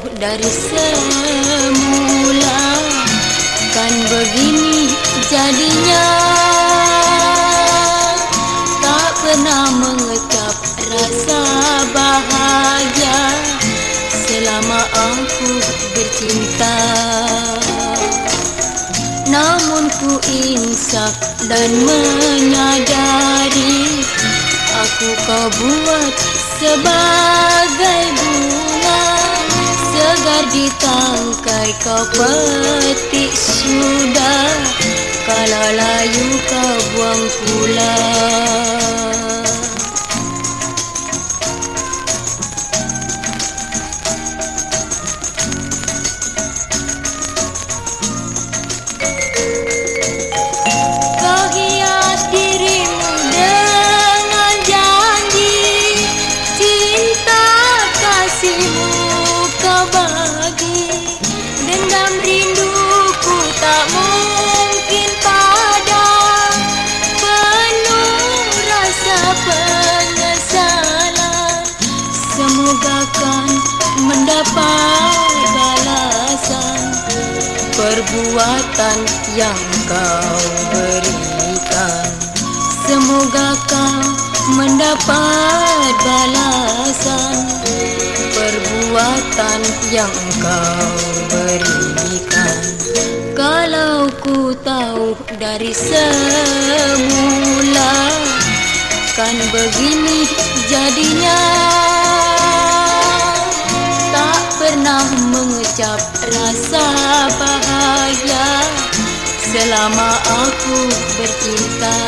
jauh dari semula Kan begini jadinya. Tak pernah mengecap rasa bahagia Selama aku bercinta. Namun ku insaf dan menyadari Aku kau buat sebagai bunga Segar di tangkai kau petik sudah. Kalau layu kau buang pulang mendapat balasan. Perbuatan yang kau berikan. Semoga kau mendapat balasan. Perbuatan yang kau berikan. Kalau ku tahu dari semula kan begini jadinya pernah mengucap rasa bahagia selama aku bercinta.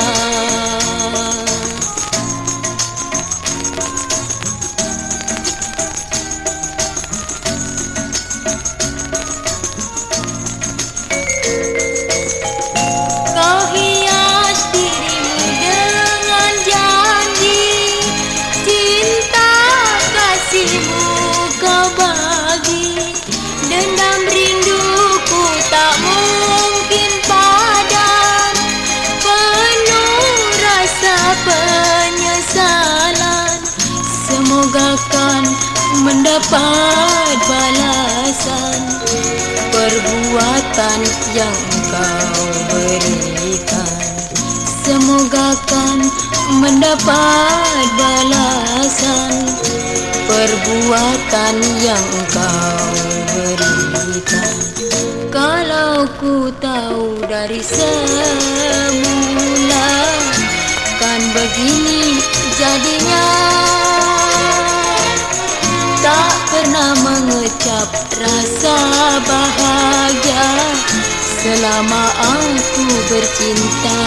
Mendapat balasan Perbuatan yang kau berikan. Semoga kan mendapat balasan Perbuatan yang kau berikan. Kalau ku tahu dari semula mengucap rasa bahagia selama aku bercinta.